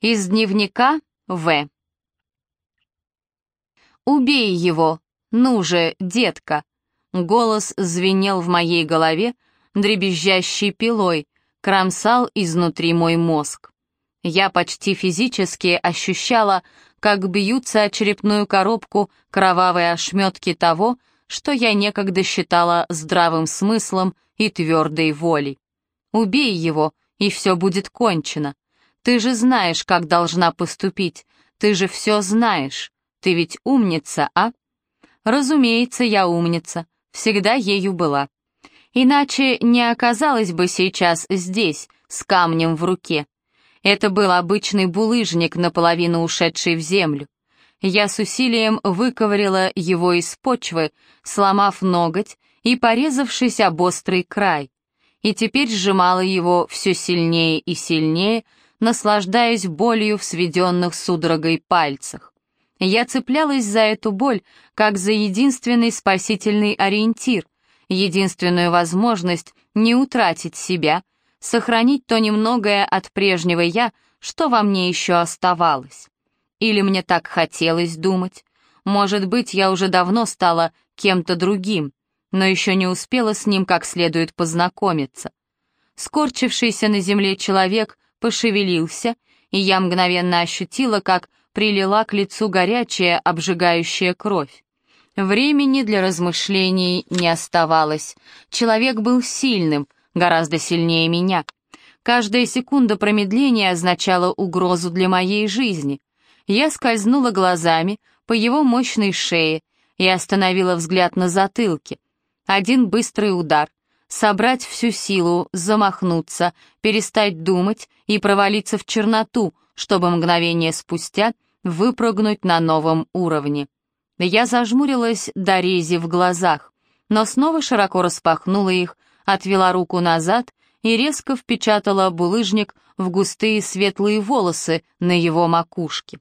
Из дневника В. «Убей его! Ну же, детка!» Голос звенел в моей голове, дребезжащей пилой, кромсал изнутри мой мозг. Я почти физически ощущала, как бьются о черепную коробку кровавые ошметки того, что я некогда считала здравым смыслом и твердой волей. Убей его, и все будет кончено. Ты же знаешь, как должна поступить. Ты же все знаешь. Ты ведь умница, а? Разумеется, я умница. Всегда ею была. Иначе не оказалась бы сейчас здесь, с камнем в руке. Это был обычный булыжник, наполовину ушедший в землю. Я с усилием выковырила его из почвы, сломав ноготь и порезавшись об острый край. И теперь сжимала его все сильнее и сильнее, наслаждаясь болью в сведенных судорогой пальцах. Я цеплялась за эту боль, как за единственный спасительный ориентир, единственную возможность не утратить себя, сохранить то немногое от прежнего «я», что во мне еще оставалось. Или мне так хотелось думать. Может быть, я уже давно стала кем-то другим, но еще не успела с ним как следует познакомиться. Скорчившийся на земле человек пошевелился, и я мгновенно ощутила, как прилила к лицу горячая, обжигающая кровь. Времени для размышлений не оставалось. Человек был сильным, гораздо сильнее меня. Каждая секунда промедления означала угрозу для моей жизни. Я скользнула глазами по его мощной шее и остановила взгляд на затылке. Один быстрый удар, собрать всю силу, замахнуться, перестать думать и провалиться в черноту, чтобы мгновение спустя выпрыгнуть на новом уровне. Я зажмурилась до рези в глазах, но снова широко распахнула их, отвела руку назад и резко впечатала булыжник в густые светлые волосы на его макушке.